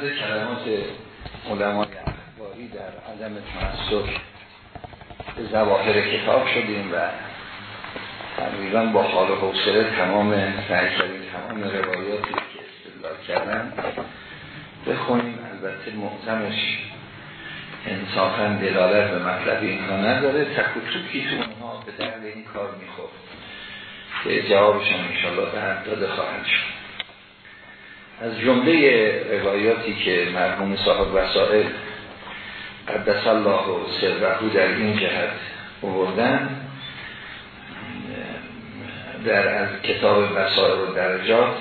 عرض کلمات علمای اخباری در عدم تمسک به زواهر کتاب شدیم و تقریبا با حال و حوصله تمام سعی تمام روایاتی که استدلال کردن بخونیم. البته معظمش انصافا دلالت به مطلب اینها نداره. تکوتوکی تو اونها به درد این کار می‌خورد که جوابشان انشالله در داده خواهد شد. از جمله روایاتی که مرحوم صاحب وسائل قدس الله و سربهو در این جهت بردن در از کتاب وسائل و درجات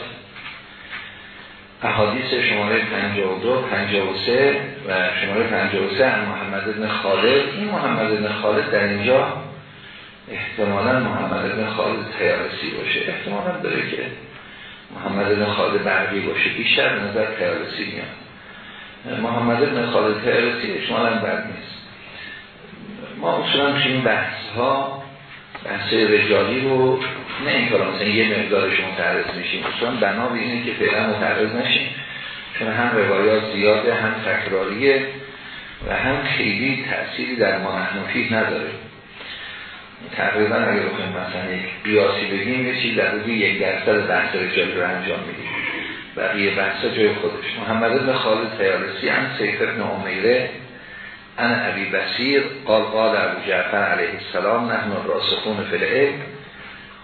احادیث شماره 52 53 و شماره 53 هم محمد ابن خالد. این محمد ابن خالد در اینجا احتمالا محمد ابن خالد تیارسی باشه. احتمالا داره که محمد ابن خالد برقی باشه. بیشتر نظر تیارسی میاد. محمد ابن خالد تیارسی احتمالا بد نیست. ما اصلا این بحث ها بحث رجالی رو نه این کار مثلا یه مقدارش متعرض میشیم اصلا بنا به اینه که فعلا متعرض نشیم چون هم روایات زیاده هم تکراریه و هم خیلی تأثیری در ما نداره. تقریبا اگر بخوایم مثلا یک بیاسی بگیم یه چیز در روی یک درصد بحث رجالی رو انجام میدیم. بقیه بحث جای خودش. محمد ابن خالد تیارسی هم سیف ابن امیره ان ابی بسیر قال قال ابو جعفر علیه السلام نحن راسخون العلم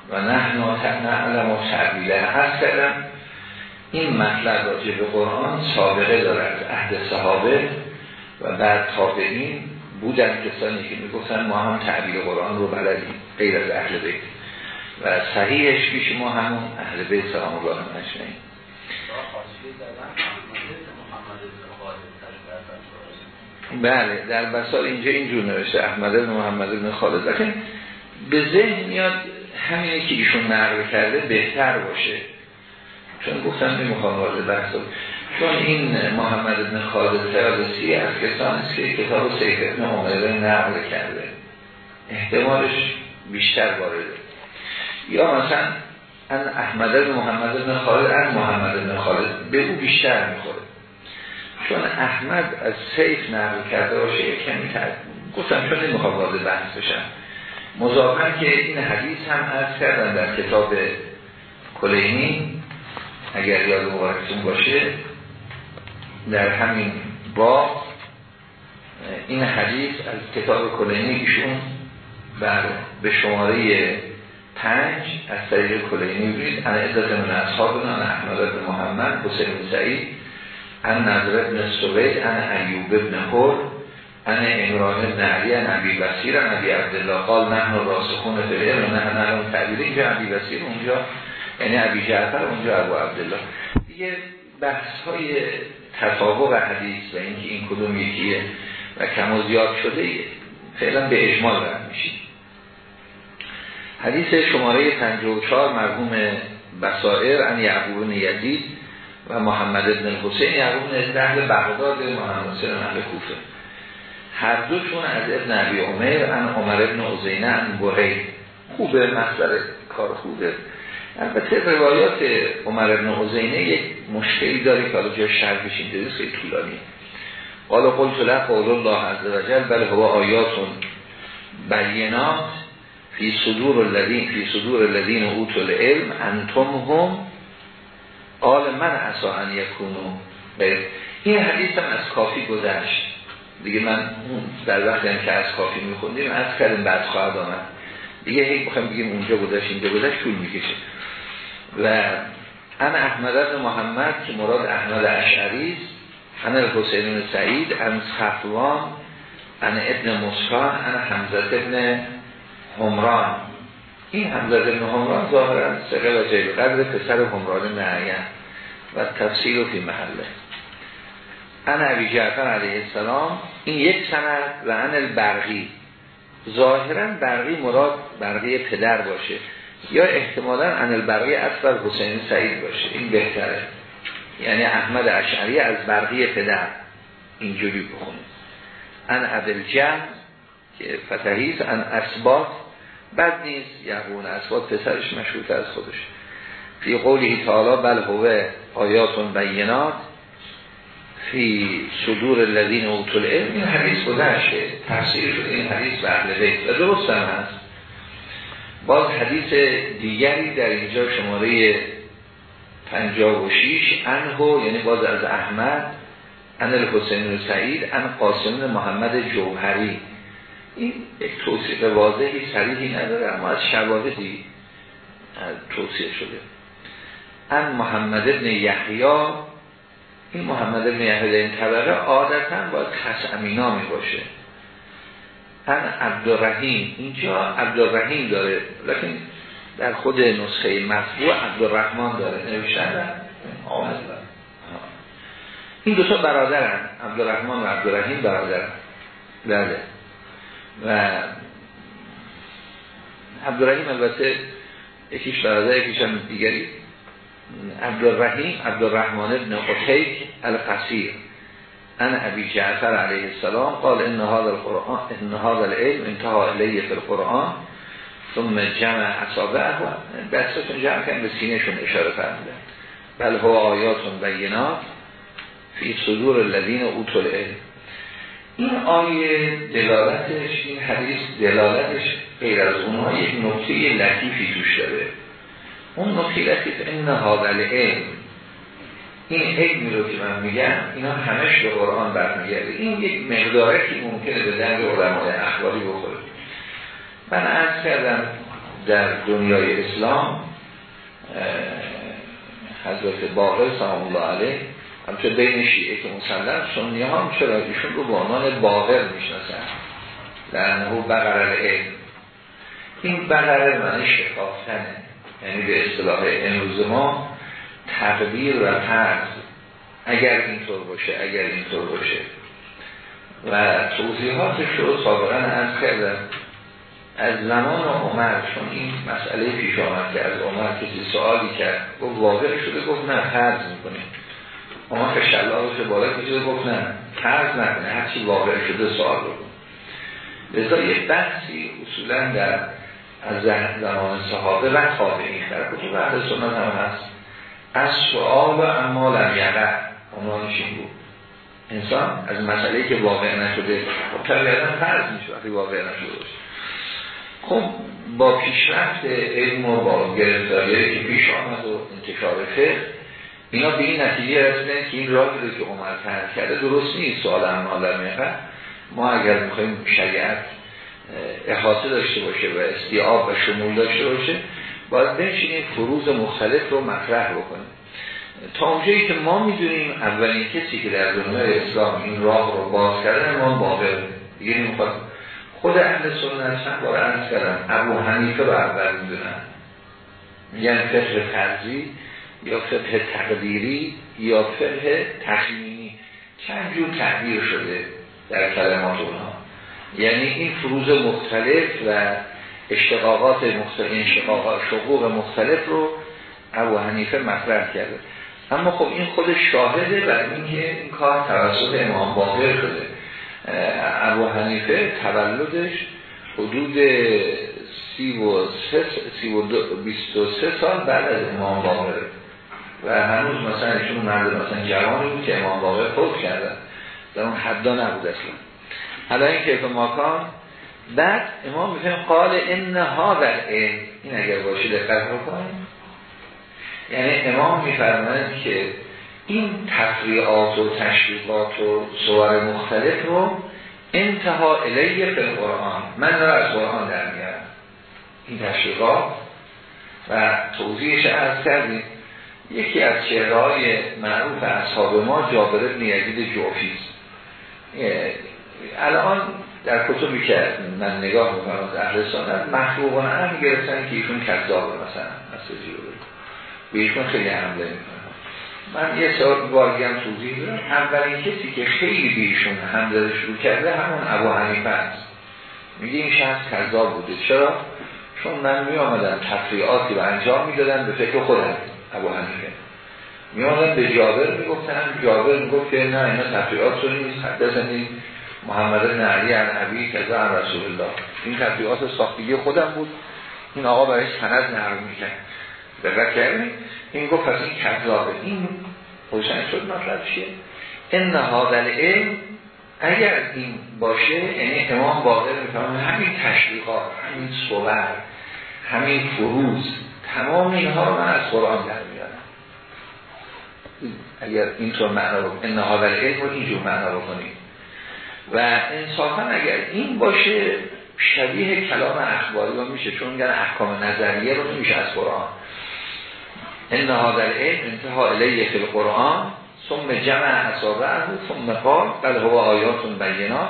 و نحن نعلم و تعبیله هر کردم این مطلب راجع به قرآن سابقه دارد عهد صحابه و بعد تابعین. بودن کسانی که می‌گفتن ما هم تعبیر قرآن رو بلدیم غیر از اهل بیت. و صحیحش پیش ما همون اهل بیت سلام الله نشنیم بله در بسال اینجا اینجور نوشته احمد بن محمد بن خالد. لیکن به ذهن میاد همینه که ایشون نقل کرده بهتر باشه. چون گفتم نمی‌خوام وارد بحث چون این محمد بن خالد تیادسی از کسان است که کتاب سیف ابن عمره نقل کرده. احتمالش بیشتر وارده. یا مثلا ان احمد بن محمد بن خالد ان محمد بن خالد به او بیشتر می‌خوره. چون احمد از سیف نقل کرده باشه کمی تر. گفتم چون نمی‌خوام وارد بحث بشم. مضافن که این حدیث هم از کردن در کتاب کلینی اگر یاد مبارکتون باشه. در همین با این حدیث از کتاب کلینی ایشون بر به شماره پنج از طریق کلینی بید ان عدت من اصحابنا ان احمد بن محمد حسین سعید ان نظر ابن سوید ان ایوب ابن خور ان امران ابن علی ان عبی بسیر ان عبی عبدالله قال نحن راسخون فیلم و نحن نحن تعبیر اینجا عبی بسیر اونجا یعنی عبی جعفر اونجا ابو عبدالله. دیگه بحث های تطابق حدیث و اینکه این کدوم یکیه و کم و زیاد شده فعلا به اجمال رد میشید حدیث شماره 54 مرحوم بصائر ان یعقوب یزید و محمد ابن حسین یعقوب بن اهل بغداد محمد حسین اهل کوفه. هر دوشون از ابن عبی عمر ان عمر ابن عزینه ان خوبه مصدر کار خوبه. البته روایات عمر ابن عزینه یک مشکلی داره که حالا جا شرح بشین دیده خیلی طولانی قال قلت له قول الله عز وجل بل هو آیاتون بینات فی صدور الذین فی صدور الذین اوتوا العلم انتم هم قال من عسا ان یکونو این حدیث هم از کافی گذشت. دیگه من در وقتی هم که از کافی میخوندیم از کردیم بعد خواهد آمد. دیگه هی بخوایم بگیم اونجا گذشت اینجا گذشت طول می‌کشه. و ان احمد بن محمد که مراد احمد اشعری است ان حسین سعید ان صفوان ان ابن مسکان ان حمزه ابن همران این حمزه ابن همران ظاهرا سقل و جیل قدر پسر همران نعیم و تفسیر فی محله. ان عبی جعفر علیه السلام این یک سند و ان البرقی. ظاهرا برقی مراد برقی پدر باشه. یا احتمالا ان البرقی اصلا حسین سعید باشه. این بهتره. یعنی احمد اشعری از برقی پدر اینجوری بخونید ان عبل جم که فتحیست ان اسبات بد نیست. یقون اسبات پسرش مشهورت از خودش. فی قولی تعالی بل هوه آیاتون بینات. فی صدور الذین اوتول علم این حدیث گذشته. تفسیر شده. این حدیث به اهل و درست هم هست. باز حدیث دیگری در اینجا شماره 56 انهو یعنی باز از احمد ان الحسین سعید ان قاسم محمد جوهری. این یک توصیف واضحی صریحی نداره اما از شواهدی توصیف شده. ان محمد ابن یحیا این محمد ابن یحیی این طبقه عادتا باید خسعمی نامی باشه ان عبدالرحیم. اینجا عبدالرحیم داره. لیکن در خود نسخه مطبوع عبدالرحمن داره. نوشتن این دوتا برادرن. عبدالرحمن و عبدالرحیم برادرن بله. و عبدالرحیم البته یکیش برادر یکیش هم دیگری. عبدالرحیم عبدالرحمن ابن قتیک القصیر. ان ابی جعفر علیه السلام قال ان هذا القرآن ان هذا العلم انتها الیه فی القرآن ثم جمع اصابه و بحثتون جمع کن به سینهشون اشاره فرمودن. بل هو آیاتون بینات فی صدور الذین اوتول علم این آیه دلالتش این حدیث دلالتش غیر از اونها یک نکته لطیفی توش داره. اون نکته لطیف این هادل علم این علمی رو که من میگم؟ اینا همش به قرآن برمیگرده. این یک مقداره که ممکنه به دنگ علمای اخباری بخوره. من عرض کردم در دنیای اسلام حضرت باقر سلام الله علیه همچه بین شیعه که مسلم سنی ها هم چرا ایشون رو به عنوان باقر می‌شناسن؟ لعنه بقرر علم این بقره معنی شکافتنه یعنی به اصطلاح امروز ما تقدیر و ترز اگر اینطور باشه اگر اینطور باشه. و توضیحاتش رو سابقا از کردم از زمان عمر چون این مسئله پیش آمد که از عمر کسی سوالی کرد گفت واقع شده گفت نه فرض می‌کنیم عمر شلاقش بالا کشیده گفت نه فرض نکنه. هرچی واقع شده سوال بکن. لذا یک بحثی اصولا در از زمان صحابه و تابعین در کتب اهل سنت هم هست. از سوال و اما لم یقع عنوانش بود؟ انسان از مسئله که واقع نشده. خب طبیعتا فرض میشه وقتی واقع نشده باشه. خب با پیشرفت علم و با گرفتاری که پیش آمد و انتشار فقه اینا به این نتیجه رسیدن که این راهی رو که عمر ترک کرده درست نیست سوال اما لم یقع ما اگر می‌خوایم شریعت احاطه داشته باشه و استیاب و شمول داشته باشه باید بنشینیم فروز مختلف رو مطرح بکنیم. تا اونجایی که ما می‌دونیم اولین کسی که در دنیای اسلام این راه رو باز کردن ما باقر دیگه نمی‌خواد. خود اهل سنت هم بار ارز کردن. ابو حنیفه رو اول می‌دونن. میگن فقه فرضی یا فقه تقدیری یا فقه تخمینی. چند جور تعبیر شده در کلمات اونها. یعنی این فروز مختلف و اشتقاقات مختلف انشقاقات شقوق مختلف رو ابو حنیفه مطرح کرده. اما خب این خود شاهده بر اینکه این کار توسط امام باقر شده. ابو حنیفه تولدش حدود سی و سی و سه سال بعد از امام باقر. و هنوز مثلا ایشون مرد مثلا جوانی بود که امام باقر فوت کردن. در اون حدا نبود اصلا. حالا این کیف ماکان بعد امام میفهم قال ان در علم این اگر باشه دقت بکنیم یعنی امام میفرماید که این تفریعات و تشریفات و صور مختلف رو انتها الیه به قرآن من را از قرآن در میارم. این تشریفات. و توضیحش از کردیم. یکی از چهرهای معروف اصحاب ما جابر ابن یزید جوفیست الان در کتبی که من نگاه می‌کنم از اهل سنت محبوبان هم گرفتن که ایشون کذابه مثلا از به ایشون خیلی حمله می‌کنن. من یه سوال بارگی هم توضیح دارم اولین کسی که خیلی بیشون حمله شروع کرده همون ابو حنیفه است. میگه این شخص کذاب بوده. چرا؟ چون من می آمدم تفریعاتی رو انجام می‌دادم به فکر خودم ابو حنیفه. می آمدم به جابر می‌گفتم جابر می‌گفت که نه اینا تفریعات رو نیست حدثنی محمد بن علی عن ابی کذا رسول الله. این تبلیغات ساختگی خودم بود. این آقا برای سند نقل می‌کرد. دقت کردیم این گفت پس این کذابه. این روشن شد مطلب چیه؟ این هذا العلم اگر این باشه یعنی امام باقر می‌فهمه. همین تشریقات همین صور همین فروز تمام اینها رو من از قرآن در اگر اینطور معنا رو این هذا العلم رو اینجور معنا کنیم و انصافا اگر این باشه شبیه کلام اخباری رو میشه چون میگن احکام نظریه رو نمیشه از قرآن. ان هذا العلم انتها الیه فی القرآن ثم جمع اصابه ثم قال بل هو آیات بینات.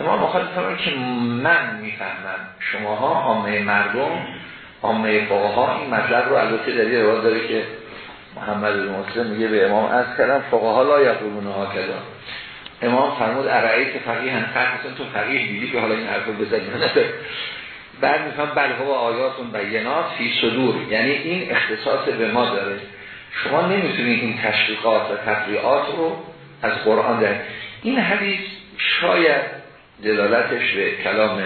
ما مخاطب فرمان که من می‌فهمم شماها عامه مردم عامه فقها این مطلب رو البته در یه داره که محمد بن مسلم میگه به امام از کردم فقها لا یقولون ها کدا امام فرمود ارائیت فقیه هم مثلا تو فقیه دیدی که حالا این حرف رو بزنی. بعد میفهم بل هو آیاتون بینات فی صدور. یعنی این اختصاص به ما داره. شما نمی‌تونید این تشریقات و تفریعات رو از قرآن در این حدیث شاید دلالتش به کلام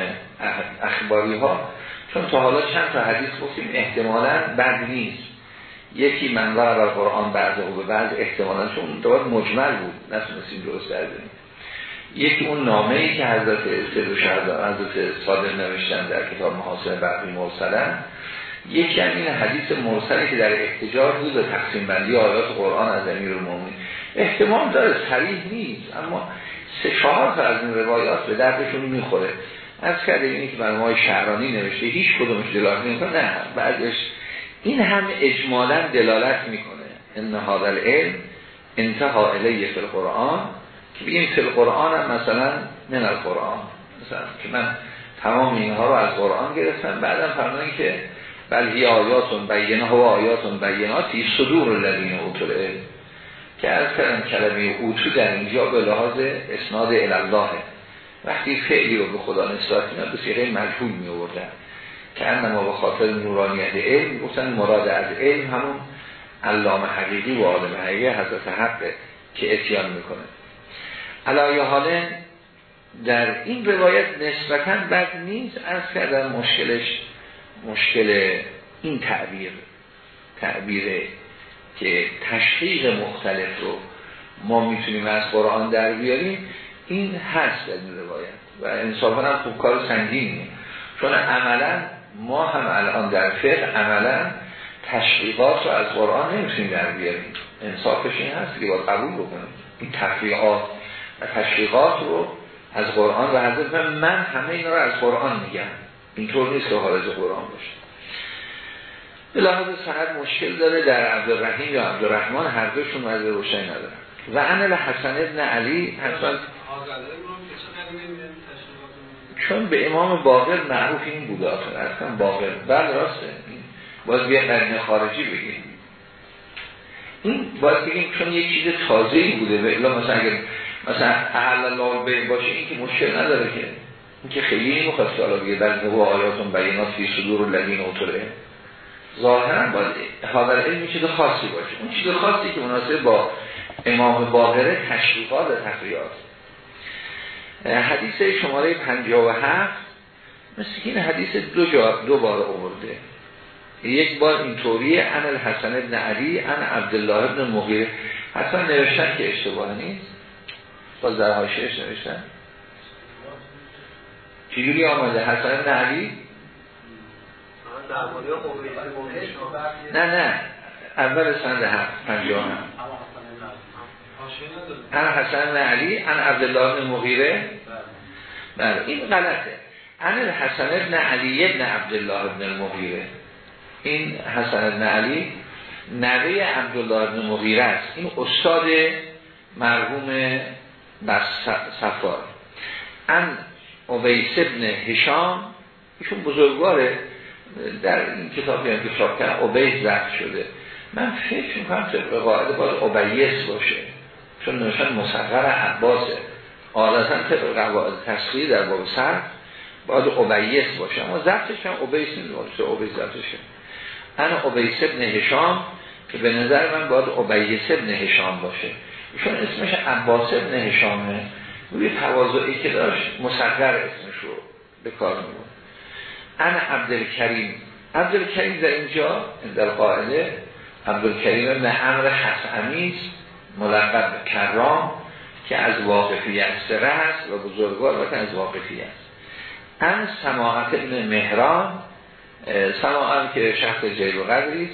اخباری ها چون تا حالا چند تا حدیث گفتیم احتمالا بد نیست. یکی منظر بر قرآن بعض و به بعض احتمالا چون دوباره مجمل بود نتونستیم درست دردنیم یکی اون نامه ای که حضرت سید و حضرت صادق نوشتن در کتاب محاسن برقی مرسلن یکی هم این حدیث مرسلی که در احتجاج بود به تقسیم بندی آیات قرآن از امیر المومنین احتمال داره صریح نیست اما سه چهار تا از این روایات به دردشون می‌خوره. از کرده اینی که برنامه شهرانی نوشته هیچ کدومش دلالت نمی‌کنه نه بعدش این هم اجمالا دلالت می‌کنه. ان هذا العلم انتها الیه فی القرآن. که بگیم فی القرآن هم مثلا من القرآن. مثلا که من تمام اینها رو از قرآن گرفتم. بعدم فرمودن که بل هی آیاتون بینه و آیاتون بیناتی صدور الذین اوتول علم که از کردم کلمه اوتو در اینجا به لحاظ اسناد الله وقتی فعلی رو به خدا نسبت میاد به سیغه مجهول می آوردن که انما به خاطر نورانیت علم گفتن مراد از علم همون علامه حقیقی و عالم حقیقی حضرت حقه که اتیان می‌کنه. علایه حاله در این روایت نسبتا بد نیست از کردن مشکلش مشکل این تعبیر تعبیر که تشقیق مختلف رو ما می‌تونیم از قرآن در بیاریم این هست در این روایت. و انصافا هم خوب کار سنگینه. چون عملا ما هم الان در فقه عملا تشقیقات رو از قرآن نمی‌تونیم در بیاریم. انصافش این هست که باید قبول بکنیم. این تفریقات و تشقیقات رو از قرآن و حضرت من همه این رو از قرآن میگم. اینطور نیست که خارج قرآن باشه. به لحاظ سند مشکل داره در عبدالرحیم یا عبدالرحمن هر دوشون وضع روشنی نداره و انل حسن ابن علی حسن چون به امام باقر معروف این بوده آخر اصلا باقر بله راسته. باز بیا قرن خارجی بگیم. این باید بگیم چون یک چیز تازه بوده الا مثلا اگر مثلا احل الله باشه این که مشکل نداره که. این که خیلی نمی‌خواد که حالا بگه در نبو آیاتون بیانات فی صدور و لگین اوتره. ظاهرا باید حاضر علم چیز خاصی باشه. اون چیز خاصی که مناسب با امام باقره تشریفات و تفریات حدیث شماره 57 مثل این حدیث دو, جا دو بار آورده. یک بار اینطوری ان الحسن ابن علی ان عبدالله ابن مغیر. حتی نوشتن که اشتباه نیست. باز در حاشیهش نوشتن. چجوری آمده؟ حسن ابن علی؟ نه نه. اول سند هفت پنجاه هم ان حسن علی ان عبدالله ابن مغیره. بله این غلطه. ان حسن ابن علی ابن عبدالله ابن المغیره این حسن ابن علی نوه عبدالله ابن مغیره است. این استاد مرحوم صفار. ان اویس ابن هشام ایشون بزرگواره. در این کتابی هم که چاپ اوبیس زفت شده. من فکر می‌کنم طبق قاعده باید اوبیس باشه. چون نوشن مصغر عباسه عادتا طبق قواعد تصویر در باب سر باید اوبیس باشه. اما زفتش هم اوبیس نیست اوبیس زفتش انا اوبیس ابن هشام که به نظر من باید اوبیس ابن هشام باشه. چون اسمش عباس ابن هشامه. روی توازعی که داشت مصغر اسمش رو به کار میبود انا عبدالکریم. عبدالکریم در اینجا در قاعده عبدالکریم ابن عمر حسعمی ملقب کرام که از واقفیت سره است و بزرگوار و از واقفیت ان سماعت ابن مهران سماعت که شخص جیل و قدری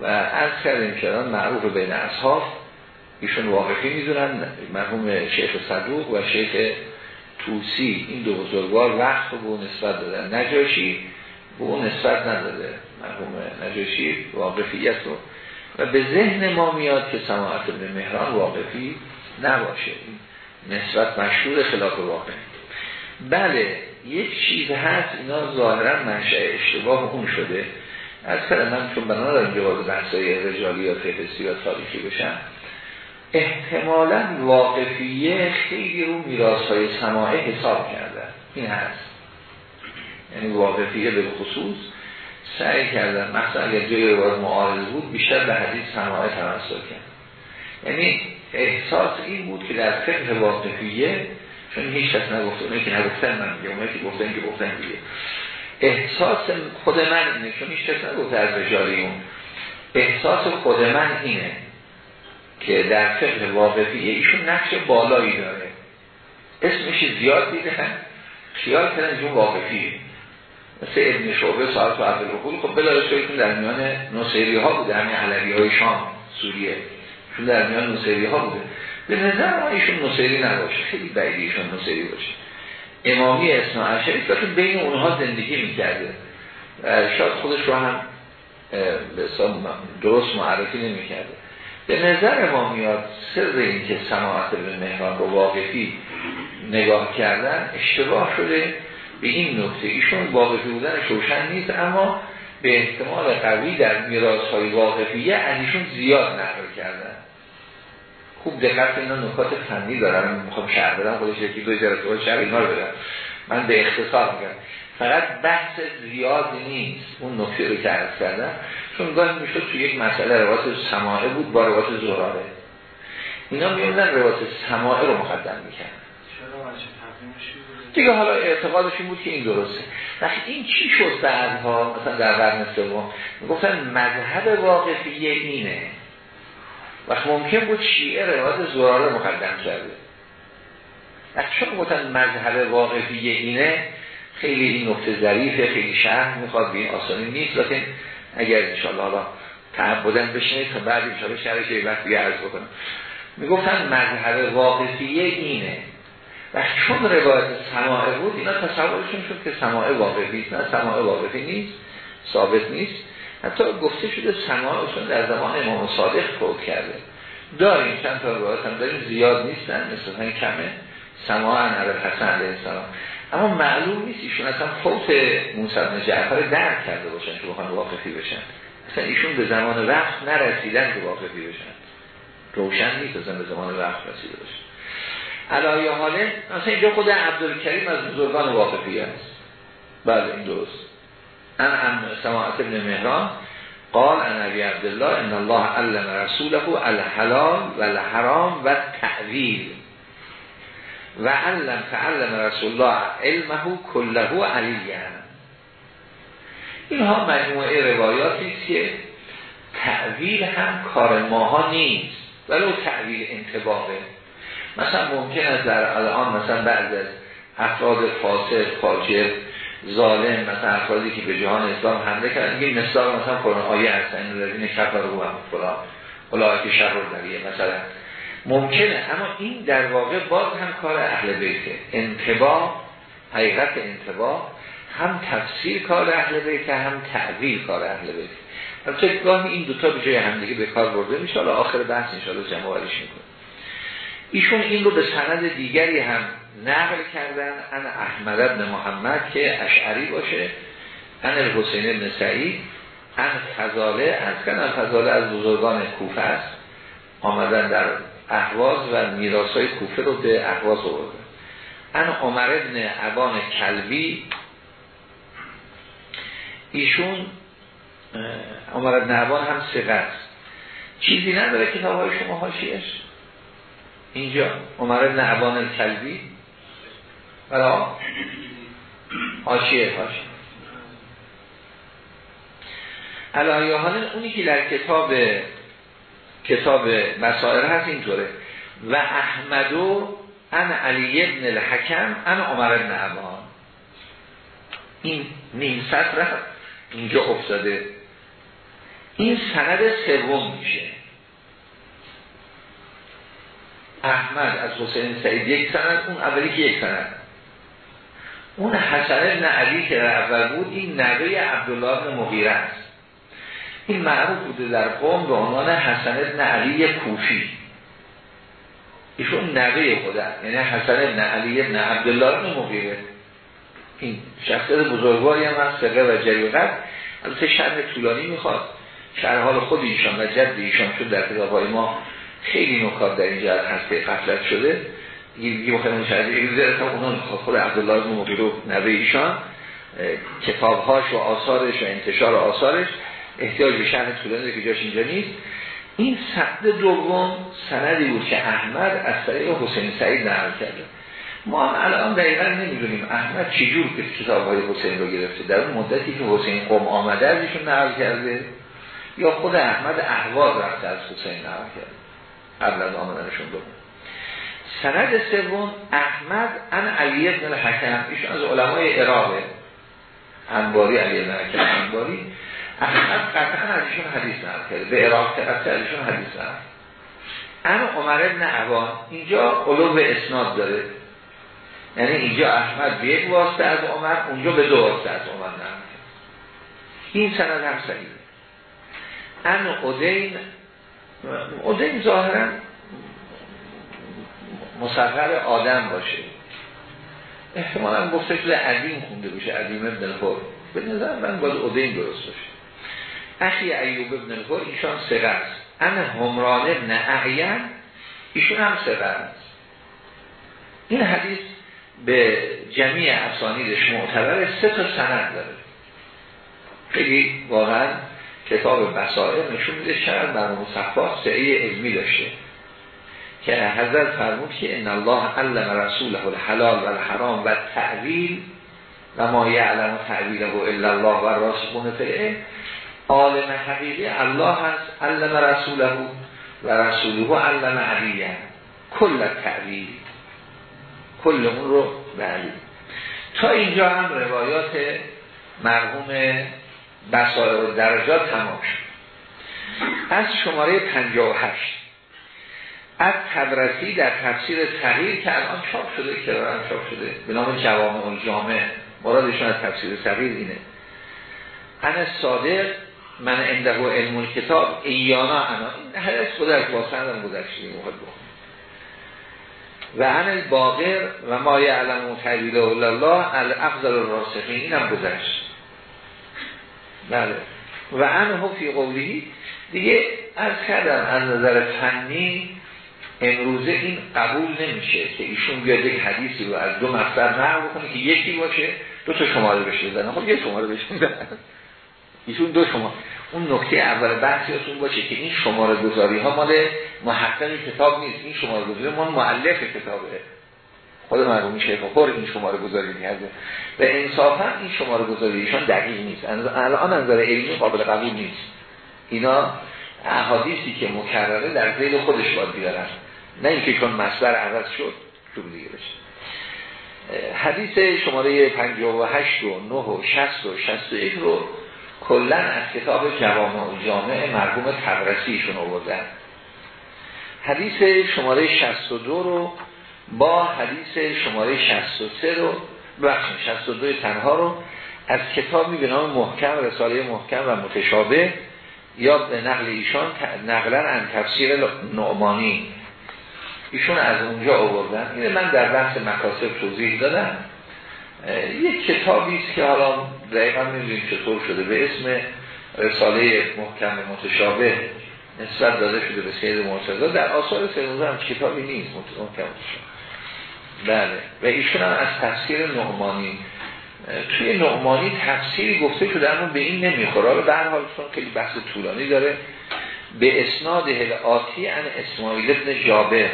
و از کردیم که معروف بین اصحاب ایشون واقفی می‌دونن مرحوم شیخ صدوق و شیخ توسی این دو بزرگوار وقت رو به اون نسبت دادن. نجاشی به اون نسبت نداده. مرحوم نجاشی واقفیت رو و به ذهن ما میاد که سماعت ابن مهران واقفی نباشه. نسبت مشهور خلاف واقع بله یک چیز هست اینا ظاهرا منشأ اشتباه اون شده. از من چون بنا دارم جواز بحثای رجالی یا فهرستی یا تاریخی بشن احتمالا واقفیه خیلی رو میراث های سماعه حساب کردن این هست. یعنی واقفیه به خصوص. سعی کردن. مثلا اگر جای روایت معارض بود بیشتر به حدیث سماعه توسط کرد. یعنی احساس این بود که در فقه واقفیه چون هیچ کس نگفته اونه که نگفتن من میگه اونه که گفتن که گفتن دیگه. احساس خود من اینه چون هیچ کس نگفته از رجالی اون. احساس خود من اینه که در فقه واقفیه ایشون نقش بالایی داره. اسمش زیاد دیدن خیال کردن جون واقفیه مثل ابن شعبه ساعت و عبدالرقول خب بلا در میان نصیری ها بوده همین علوی های شام سوریه. چون در میان نصیری ها بوده. به نظر ما ایشون نصیری نباشه. خیلی بعیدی ایشون نصیری باشه. امامی اسنا عشری که بین اونها زندگی می‌کرده. شاید خودش رو هم درست معرفی نمی‌کرده. به نظر ما میاد سر این که سماعت به مهران رو واقفی نگاه کردن اشتباه شده. به این نکته. ایشون واقفی بودن روشن نیست اما به احتمال قوی در میراث های واقفیه از ایشون زیاد نقل کردن. خوب دقت اینا نکات فنی دارم می‌خوام شهر بدم خودش یکی دو جلسه شهر اینا رو بدم. من به اختصار میگم. فقط بحث زیاد نیست. اون نکته رو که عرض کردم. چون گاهی می‌شد تو یک مسئله روایت سماعه بود با روایت زراره اینا میوندن روایت سماعه رو مقدم می‌کنن دیگه حالا اعتقادش این بود که این درسته. وقتی این چی شد بعدها؟ مثلا در قرن سوم گفتن مذهب واقفیه اینه. وقت ممکن بود شیعه روایت زراره مقدم کرده. وقتی چون گفتن مذهب واقفیه اینه خیلی این نکته ظریفه خیلی شهر می‌خواد به این آسانی نیست. لیکن اگر انشاءالله حالا تعبدن بشنید تا بعد انشاءالله شهرش یه وقت عرض بکنم. می‌گفتن مذهب واقفیه اینه. و چون روایت سماعه بود اینا تصورشون شد که سماعه واقفی نه سماعه واقفی نیست ثابت نیست. حتی گفته شده سماعشون در زمان امام صادق فوت کرده. داریم چند تا روایت هم داریم زیاد نیستن مثلا کمه. سماع نبر حسن علیه السلام. اما معلوم نیست ایشون اصلا فوت موسی بن جعفر درک کرده باشن که بخوان واقفی بشن. اصلا ایشون به زمان وقت نرسیدن که واقفی بشن. روشن نیست اصلا به زمان وقت رسیده باشن. علایه حاله مثلا اینجا خود عبدالکریم از بزرگان واقفی است بله این درست. ان ام سماعت ابن مهران قال ان ابی عبدالله ان الله علم رسوله الحلال و الحرام و تعویل و علم تعلم رسول الله علمه کله علیه. اینها مجموعه روایاتی که تعویل هم کار ماها نیست ولو تعویل انتباهه. مثلا ممکن است در الان مثلا بعض از افراد فاسد فاجر ظالم مثلا افرادی که به جهان اسلام حمله کردن میگه مثلا مثلا قرآن آیه هستن این الذین کفروا هم فلان اولئک شر دریه مثلا. ممکنه اما این در واقع باز هم کار اهل بیته. انتباه حقیقت انتباه هم تفسیر کار اهل بیته هم تعویل کار اهل بیته. البته گاهی این دوتا به جای همدیگه به کار برده میشه حالا آخر بحث انشاءالله جمع آوریش ایشون این رو به سند دیگری هم نقل کردن ان احمد ابن محمد که اشعری باشه ان الحسین ابن سعید ان فضاله از کن فضاله از بزرگان کوفه است آمدن در احواز و میراث های کوفه رو به احواز آورده ان عمر ابن عبان کلبی ایشون عمر ابن عبان هم سقه چیزی نداره کتاب های شما هاشیش اینجا عمر ابن عبان کلبی برای هاشیه هاشیه علایه اونی که در کتاب کتاب مسائل هست اینطوره. و احمدو ان علی ابن الحکم ان عمر ابن عبان. این نیم سطر اینجا افتاده. این سند سوم میشه. احمد از حسین سعید یک سند اون اولی که یک سند. اون حسن ابن علی که در اول بود این نوه عبدالله ابن مغیره است. این معروف بوده در قوم به عنوان حسن ابن علی کوفی. ایشون نوه خودن یعنی حسن ابن علی ابن عبدالله ابن مغیره. این شخصیت بزرگواری هم هست فقه و جریقت البته شرح طولانی می‌خواد. شرح حال خود ایشان و جد ایشان شد در کتاب ما. خیلی نکات در این جهت هست که قفلت شده. یه مخیلی شرح دیگه اونان خود عبدالله ابن مغیره نوه ایشان کتابهاش و آثارش و انتشار آثارش احتیاج به شرح طولانی که جاش اینجا نیست. این سند دوم سندی بود که احمد از طریق حسین سعید نقل کرده. ما هم الان دقیقا نمی‌دونیم احمد چجور که کتاب های حسین رو گرفته. در اون مدتی که حسین قوم آمده ازشون نقل کرده یا خود احمد احواز رفته از حسین نقل کرده. قبل از آمدنشون دوم سند سوم احمد ان علی ابن الحکم. ایشون از علمای عراقه انباری علی ابن الحکم. انباری احمد قطعا از ایشون حدیث نقل کرده به عراق قطعا از ایشون حدیث نقل اما عمر ابن عوان. اینجا قلوب اسناد داره. یعنی اینجا احمد به یک واسطه از عمر اونجا به دو واسطه از عمر نقل این سند هم صحیحه. ان اودین اودین ظاهرا مصغر آدم باشه. احتمالا گفته شده عدیم خونده باشه عدیم ابن به نظر من باید اودین درست باشه. اخی ایوب ابن الفور ایشان سقه است. ان همران ابن اعین ایشون هم سقه است. این حدیث به جمعی افسانیدش معتبر سه تا سند داره. خیلی واقعا کتاب بسائر نشون میده چقدر بر مصفات سعی علمی داشته. که حضرت فرمود که ان الله علم رسوله الحلال و الحرام و تعویل و ما یعلم تعویله الا الله و راسخون فعه عالم حقیقی الله هست علم رسوله و رسوله علم علیه کل تعویل کل اون رو به تا اینجا هم روایات مرحوم بسائر و درجات تمام شد. از شماره 58 از تبرسی در تفسیر تغییر که الان چاپ شده که چاپ شده. به نام جوامع الجامع. مرادشون از تفسیر تغییر اینه. انا صادق من انده علم کتاب ایانا انا این حدث خود از باسن هم گذشته موقع و ان الباقر و ما یعلم تعبیل الله الافضل الراسخین. این هم گذشت. بله. و انه فی قولی دیگه از کردم از نظر فنی امروزه این قبول نمیشه که ایشون بیاد یک حدیثی رو از دو مصدر نقل بکنه که یکی باشه دو تا شماره بشه بزنه خب یک شماره بشه ایشون دو شما اون نکته اول بحثیتون باشه که این شماره گذاری ها مال محقق کتاب نیست. این شماره گذاری مال معلف کتابه. خود مرحوم شیخ خور این شماره گذاری کرده و انصافا این شماره گذاری ایشان دقیق نیست. الان نظر علمی قابل قبول نیست. اینا احادیثی که مکرره در ذیل خودش باید بیارن. نه اینکه چون مصدر عوض شد تو دیگه بشه حدیث شماره 58 و 9 و 60 و 61 رو کلا از کتاب جوامع جامع مرحوم تبرسیشون آوردن. حدیث شماره 62 رو با حدیث شماره 63 رو بخشیم 62 تنها رو از کتابی به نام محکم رساله محکم و متشابه یا به نقل ایشان نقلا ان تفسیر نعمانی. ایشون از اونجا آوردن. اینه من در بحث مکاسب توضیح دادم. یک کتابی است که حالا دقیقا نمی‌دونیم چطور شده. به اسم رساله محکم متشابه نسبت داده شده به سید مرتضی. در آثار سید هم کتابی نیست محکم بله. و ایشون هم از تفسیر نعمانی توی نعمانی تفسیری گفته شده اما به این نمی‌خوره. به هر حال چون خیلی بحث طولانی داره به اسناد آتی ان اسماعیل ابن جابر.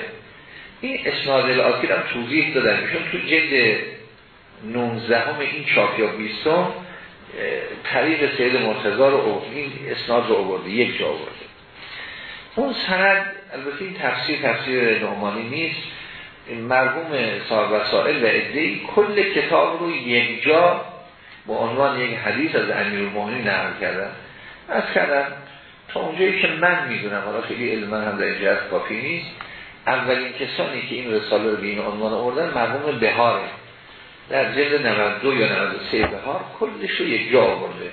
این اسناد آتی هم توضیح دادن. ایشون تو جلد 19 همه این چاپ یا 20 طریق سید مرتضی رو این اسناد رو آورده یک جا آورده. اون سند البته این تفسیر تفسیر نعمانی نیست. مرحوم صاحب وسائل و ادهی کل کتاب رو یک جا با عنوان یک حدیث از امیر المؤمنین نقل کردن. از کردن تا اونجایی که من می‌دونم حالا خیلی علم من هم در اینجا کافی نیست. اولین کسانی که این رساله رو به این عنوان آوردن مرحوم بهاره در جلد 92 یا 93 بهار کلش رو یک جا آورده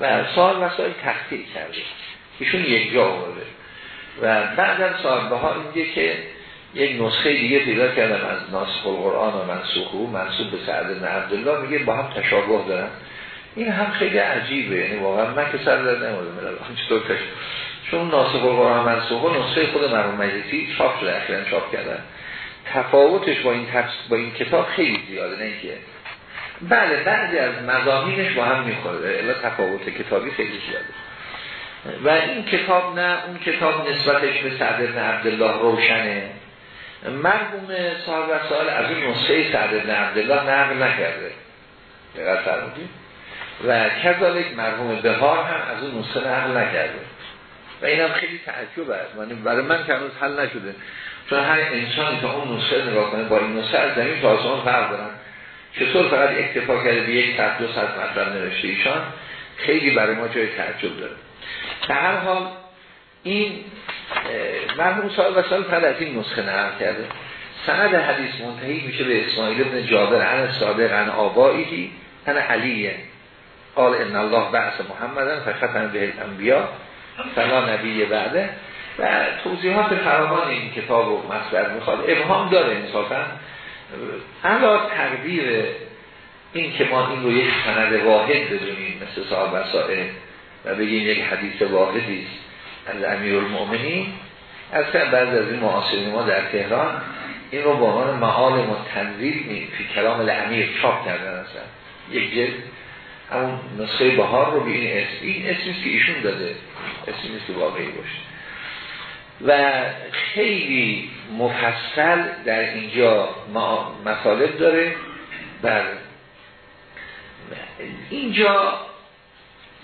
و سال وسائل تخطیل کرده. ایشون یک جا آورده. و بعدم صاحب ها اینجا که یک نسخه دیگه پیدا کردم از ناسخ القرآن و منسوخ و منصوب به سعد بن عبدالله میگه با هم تشابه دارن. این هم خیلی عجیبه یعنی واقعا من که سر در نموده چطور چون ناسخ القرآن و منسوخ نسخه خود مرحوم مجلسی چاپ شده اخیرا چاپ کردن. تفاوتش با این با این کتاب خیلی زیاده نه اینکه بله بعضی از مضامینش با هم می‌خوره الا تفاوت کتابی خیلی زیاده. و این کتاب نه اون کتاب نسبتش به سعد بن عبدالله روشنه. مرحوم صاحب وسائل از این نسخه سعد بن عبدالله نقل نکرده. دقیق فرمودید. و کذالک مرحوم بهار هم از اون نسخه نقل نکرده. و اینم خیلی تعجب است. من برای من که هنوز حل نشده. چون هر انسانی که اون نسخه نگاه کنه با این نسخه از زمین تا آسمان فرق دارن. چطور فقط اکتفا کرده به یک صد دو صد مطلب نوشته ایشان؟ خیلی برای ما جای تعجب داره. به هر حال این مرحوم صاحب وسائل فقط از این نسخه نقل کرده. سند حدیث منتهی میشه به اسماعیل ابن جابر. عن صادق عن آبائیی عن علیه. قال ان الله بعث محمدن فختم به الانبیا فلا نبی بعده. و توضیحات فراوان این کتاب و مصدر می‌خواد. ابهام داره انصافا. علا تقدیر این که ما این رو یک سند واحد بدونیم مثل صاحب وسائل و بگیم یک حدیث واحدی است. از امیر المؤمنین از بعد از این معاصرین ما در تهران این رو با عنوان معال تنظیل می فی کلام الامیر چاپ کردن اصلا. یک جلد. همون نسخه بهار رو به این اسم این اسمی که ایشون داده. اسمی نیست که واقعی باشه. و خیلی مفصل در اینجا مطالب داره. بر اینجا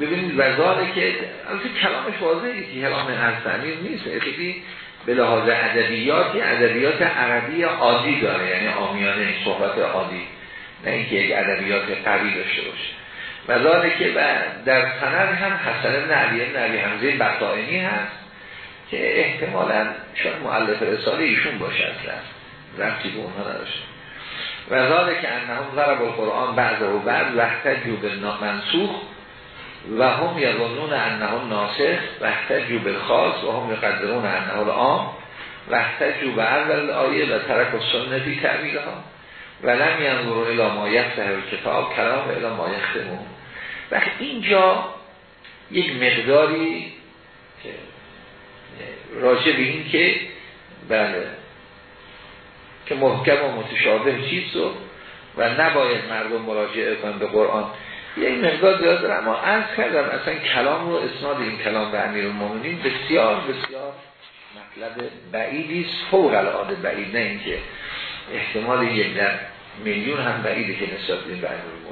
ببینید وزاره که البته کلامش واضحه که کلام حسنی نیست. خیلی به لحاظ ادبیاتی ادبیات عربی عادی داره. یعنی آمیانه صحبت عادی. نه اینکه یک ادبیات قوی داشته باشه. و که در سند هم حسن بن علی حمزه بطائنی هست که احتمالا شاید معلف رساله ایشون باشه اصلا رفتی به اونها نداشته. و که انهم ضرب القرآن بعض و بعد وحتجو به منسوخ و هم یظنون انه ناسخ و احتجو بالخاص و هم یقدرون انه العام و احتجو به اول آیه و ترک و سنتی تعبیل ها و لم ینظر الى ما یفتح کتاب کلام الى ما یختمون. و اینجا یک مقداری راجع به این که بله که محکم و متشابه چیست و نباید مردم مراجعه کنند به قرآن. یک مقدار زیاد داره اما عرض کردم اصلا کلام رو اسناد این کلام به امیر المومنین بسیار بسیار مطلب بعیدی فوق العاده بعید نه اینکه احتمال یک در میلیون هم بعیده که نسبت به امیر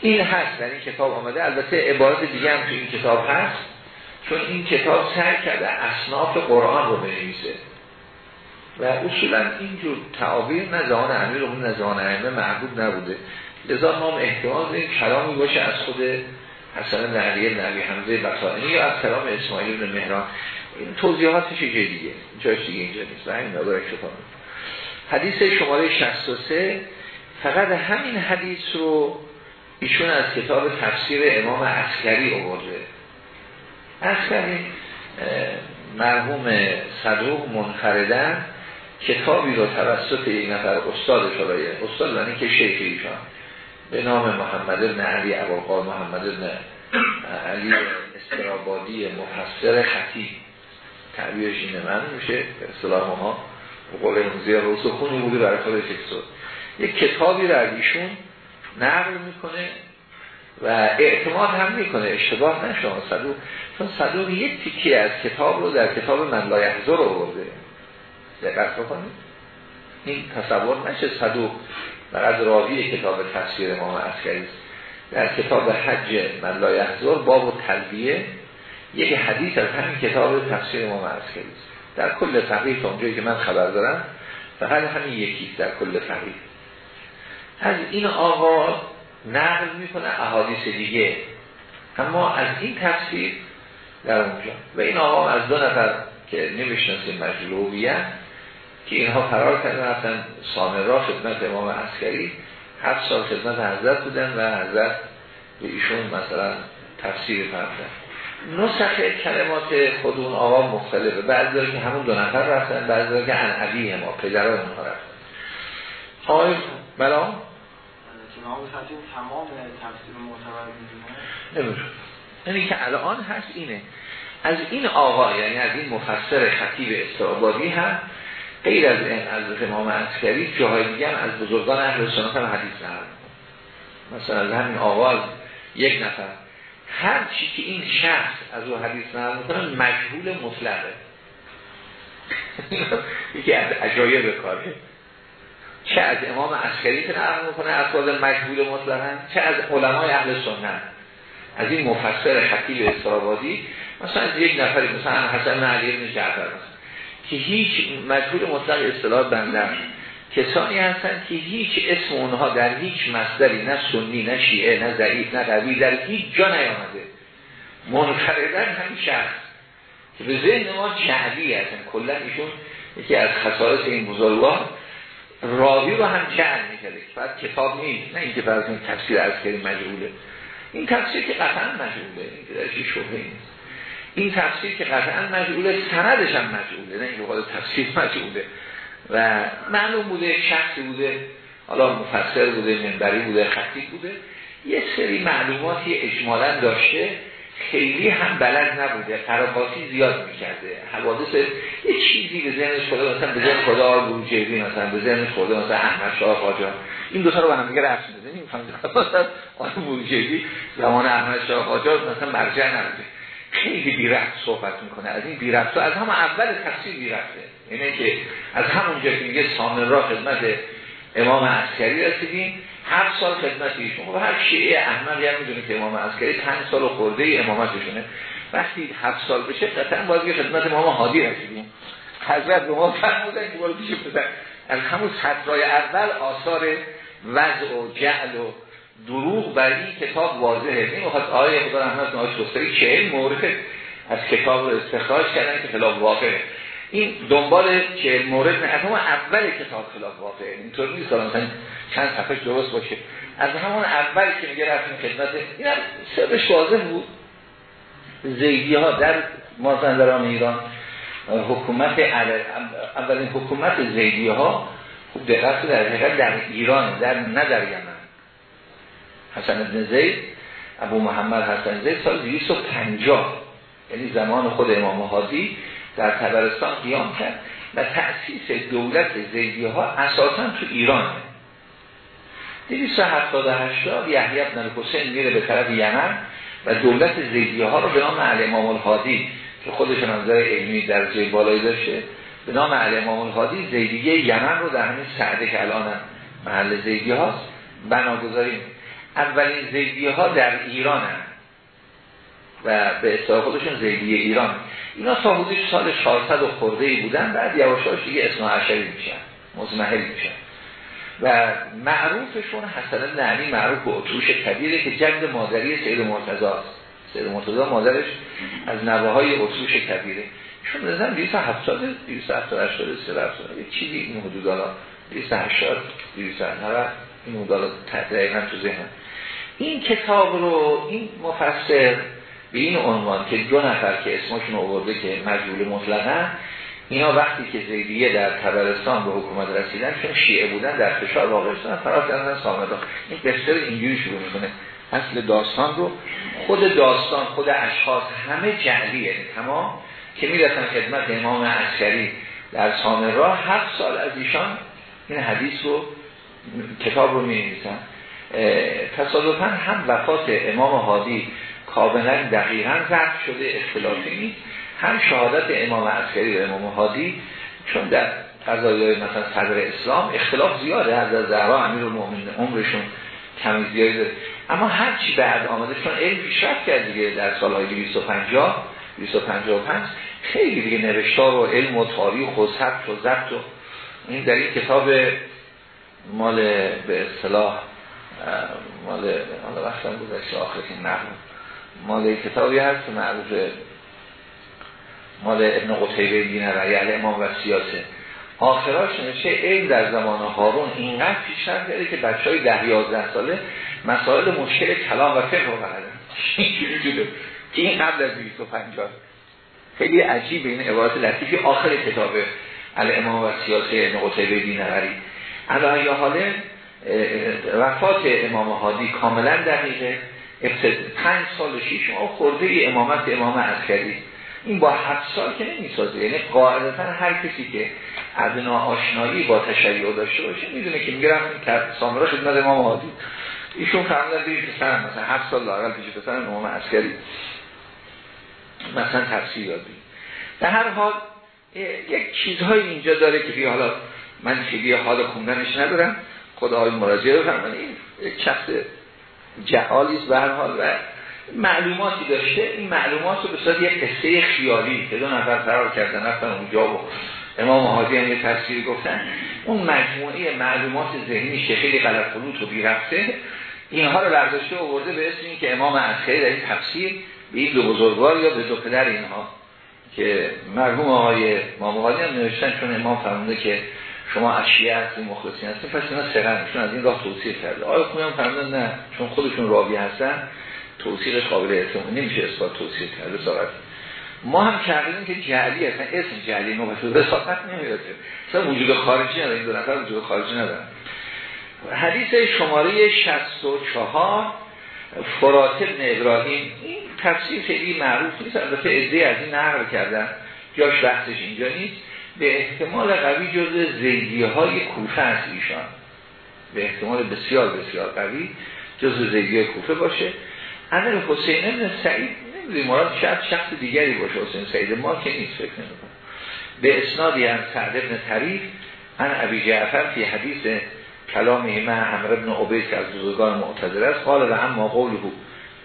این هست در این کتاب آمده البته عبارت دیگه هم تو این کتاب هست چون این کتاب سر کرده اصناف قرآن رو بنویسه. و اصولا اینجور تعابیر نه زمان امیر و نه زمان ائمه محبوب نبوده. لذا ما احتمال این کلامی باشه از خود حسن نعلی نبی حمزه بطائنی یا از کلام اسماعیل بن مهران. این توضیحاتش یه دیگه؟ جایش دیگه اینجا نیست. همین مقدار حدیث شماره 63 فقط همین حدیث رو ایشون از کتاب تفسیر امام عسکری آورده. عسکری مرحوم صدوق منفردن کتابی رو توسط یک نفر استاد شرایه استاد یعنی که شیخ ایشان. به نام محمد بن علی ابوالقا محمد بن علی استرابادی مفسر خطی. تعبیرش اینه من میشه به اصطلاح قول امزی خونی بوده برای خود یک کتابی رو نقل می‌کنه و اعتماد هم می‌کنه. اشتباه نشون. صدوق چون صدوق یک تیکی از کتاب رو در کتاب من لایحضر رو برده دقت بکنید. این تصور نشه صدوق فقط راوی کتاب تفسیر امام عسکری در کتاب حج من لا باب و تلبیه یک حدیث از همین کتاب تفسیر امام عسکری در کل تا اونجایی که من خبر دارم فقط همین یکی در کل فقیه از این آقا نقل می‌کنه احادیث دیگه. اما از این تفسیر در اونجا. و این آقا از دو نفر که نمی‌شناسیم مجلوبیت که اینها فرار کردن رفتن سامرا خدمت امام عسکری. هفت سال خدمت حضرت بودن و حضرت به ایشون مثلا تفسیر فرمودن. نسخ کلمات خود اون آقا مختلفه. بعد داره که همون دو نفر رفتن بعد داره که انعبی ما پدران اونها رفتن. آقای بلا تمام تفسیر یعنی که الان هست اینه. از این آقا یعنی از این مفسر خطیب استعبادی هم غیر از این از امام عسکری جاهای دیگه از بزرگان اهل سنت هم حدیث نقل مثلا از همین آقا یک نفر. هر چی که این شخص از او حدیث نقل می‌کنه مجهول مطلقه. یکی از عجایب کاره. چه از امام عسکری که نقل می‌کنه افراد مجهول مطلقه چه از علمای اهل سنت. از این مفسر خطیب استرابادی مثلا از یک نفری مثلا حسن علی بن جعفر که هیچ مجهول مطلق اصطلاح بندن کسانی هستن که هیچ اسم اونها در هیچ مصدری نه سنی نه شیعه نه ضعیف نه قوی در هیچ جا نیامده. منفردن همین شخص. که به ذهن ما جعلی هستن. کلا ایشون یکی از خصائص این بزرگان راوی رو هم جعل می‌کرده. بعد کتاب نیست. نه اینکه فرض این تفسیر از کردیم مجهوله. این تفسیر که قطعا مجهوله. این که درشی شبهه نیست. این تفسیر که قطعا مجهوله سندش هم مجهوله نه این تفسیر مجهوله. و معلوم بوده شخصی بوده حالا مفسر بوده منبری بوده خطیب بوده. یه سری معلوماتی اجمالا داشته خیلی هم بلد نبوده قراباتی زیاد می‌کرده حوادث یه چیزی به ذهنش خدا مثلا به ذهن خدا بروجردی مثلا به ذهن خدا مثلا احمد شاه خاجا این دو تا رو با هم دیگه رفت نمی‌فهمید مثلا آن بروجردی زمان احمد شاه خاجا مثلا مرجع نبوده. خیلی بیرفت صحبت می‌کنه. از این بیرفت از همه اول تفسیر بیرفته یعنی که از همونجا که میگه را خدمت امام عسکری رسیدیم. هفت سال خدمت ایشون. و هر شیعه احمد هم می‌دونه که امام عسکری پنج سال خورده ای امامتشونه وقتی هفت سال بشه قطعا باید که خدمت امام حادی رسیدیم. حضرت به ما فرمودن که باید پیش از همون سطرهای اول آثار وضع و جعل و دروغ بر این کتاب واضحه. نمی‌خواد آیه خدا رحمت نهاش دوستایی چهل مورد از کتاب رو استخراج کردن که خلاف واقعه. این دنبال چهل مورد نه از همون اول کتاب خلاف واقعه. اینطور نیست مثلا چند صفحه درست باشه. از همون اول که میگه رفتیم خدمت این هم سرش واضح بود. زیدی ها در مازندران ایران حکومت اولین حکومت زیدی ها خوب دقت در حقیقت در ایران در نه در یمن. حسن ابن زید ابو محمد حسن زید سال 250 یعنی زمان خود امام حادی در تبرستان قیام کرد. و تأسیس دولت زیدی ها اساسا تو ایران 278 یحیی بن حسین میره به طرف یمن و دولت زیدی ها رو به نام امام الهادی که خودش نظر علمی در جای بالایی داشته به نام امام الهادی زیدیه یمن رو در همین سعده که الان محل زیدی هاست بناگذاری اولین زیدی ها در ایران هم و به اصطلاح خودشون زیدی ایران. اینا حدود سال 400 و خورده بودن بعد یواشاش دیگه اسم عشری میشن مزمحل میشن. و معروفشون حسن بن علی معروف به اتروش کبیره که جد مادری سید مرتضی است. سید مرتضی مادرش از نوه های اتروش کبیره چون نظرم 270 270 80 370 یه چیزی این حدود حالا 280 290 این حدود حالا دقیقا تو ذهن این کتاب رو این مفسر به این عنوان که دو نفر که اسمشون آورده که مجبول مطلقا اینا وقتی که زیدیه در تبرستان به حکومت رسیدن چون شیعه بودن در فشار واقع شدن فرار کردن سامدا این بسیار اینجوری شروع می‌کنه. اصل داستان رو خود داستان خود اشخاص همه جعلیه. تمام؟ که می‌رسن خدمت امام عسکری در سامرا. هفت سال از ایشان این حدیث رو کتاب رو می نویسن تصادفا هم وفات امام حادی کاملا دقیقا ضبط شده اختلافی نیست. هم شهادت امام عسکری و امام حادی چون در قضایای مثلا صدر اسلام اختلاف زیاده از زهرا امیر المؤمنین عمرشون کمی زیاده. اما هر چی بعد آمده چون علم پیشرفت کرد دیگه در سالهای 250 255 خیلی دیگه نوشتار و علم و تاریخ و ثبت و ضبط و این در این کتاب مال به اصطلاح مال مال وقتا گذشته آخر این نقل. مال کتابی هست معروف مال ابن قتیبه دینه یعنی امام و سیاسه آخراش نمیشه علم در زمان هارون اینقدر پیش کرده که بچه های ده یازده ساله مسائل مشکل کلام و فقه رو بلدن. این قبل از 250 خیلی عجیب این عبارت لطیفی. آخر کتاب الامام و سیاسه ابن قتیبه دینوری الان یا حاله وفات امام هادی کاملا دقیقه. پنج سال و شیش ماه خورده ای امامت امام عسکری. این با هفت سال که نمی‌سازه. یعنی قاعدتا هر کسی که ادنا آشنایی با تشیع داشته باشه می‌دونه که میگه رفتیم سامرا خدمت امام هادی. ایشون فرمودن برید پسرم مثلا هفت سال لاقل پیش پسرم امام عسکری. مثلا تفسیر یاد در هر حال یک چیزهای اینجا داره که حالا من خیلی حال خوندنش ندارم. خدای مراجعه بفرمایید. این یک شخص جهالیست به هر حال و معلوماتی داشته. این معلومات رو به صورت یک قصه خیالی که دو نفر فرار کردن رفتن اونجا و امام حادی هم یه تفسیر گفتن. اون مجموعه معلومات ذهنی خیلی غلط فلوت و بیرفته. اینها رو برداشته آورده به اسم این که امام عسکری در این تفسیر به این دو بزرگوار یا به دو پدر اینها که مرحوم آقای ماموهانی هم نوشتن چون امام فرمونده که شما اشیاء هستید مخلصین هستید پس اینا سرنشون از این راه توصیه کرده. آیا خونی هم فرمودن نه چون خودشون راوی هستن توصیقش قابل اعتماد نمیشه اثبات توصیه کرده ساعت ما هم کردیم که جعلی هستن اسم جعلی به رسالت نمی‌رسه مثلا وجود خارجی نداره این دو نفر وجود خارجی ندارن. حدیث شماره 64 فرات ابن ابراهیم. این تفسیر خیلی معروف نیست البته ازده از این نقل کردن جاش بحثش اینجا نیست. به احتمال قوی جز زیدیه های کوفه است ایشان. به احتمال بسیار بسیار قوی جز زیدیه کوفه باشه. اگر حسین ابن سعید نمی‌دونی مراد شاید شخص دیگری باشه. حسین سعید ما که نیست فکر نمی‌کنم. به اسنادی هم سعد ابن طریف ان ابی جعفر فی حدیث کلامی من امر ابن عبید که از بزرگان معتذر است قال و اما قوله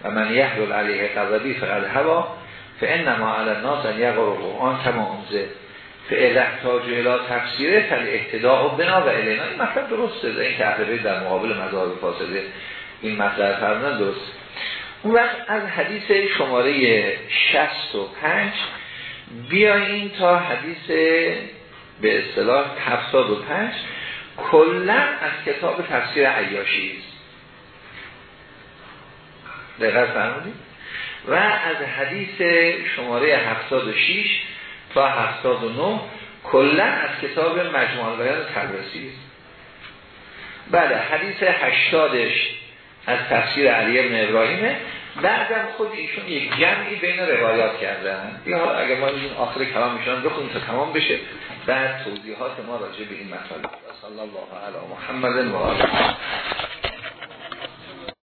و من یحلل علیه قضبی فقد هوا فانما علی الناس ان یقرأ القرآن کما انزل فعل احتاج الى تفسیره فل احتداء و بنا و الینا این مطلب درسته. این که در مقابل مذاهب فاسده این مطلب فرمودن درست. اون وقت از حدیث شماره 65 بیاییم تا حدیث به اصطلاح 75 کلا از کتاب تفسیر عیاشی است. دقیق فرمودید. و از حدیث شماره 76 تا 79 کلا از کتاب مجموع بیان تبرسی. است بله حدیث 80ش از تفسیر علی ابن ابراهیمه. بعدم خود ایشون یک جمعی بین روایات کردن. یا اگر ما این آخر کلام ایشون بخونیم تا تمام بشه بعد توضیحات ما راجع به این مطالب. صلی الله علی محمد و آله.